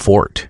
fort.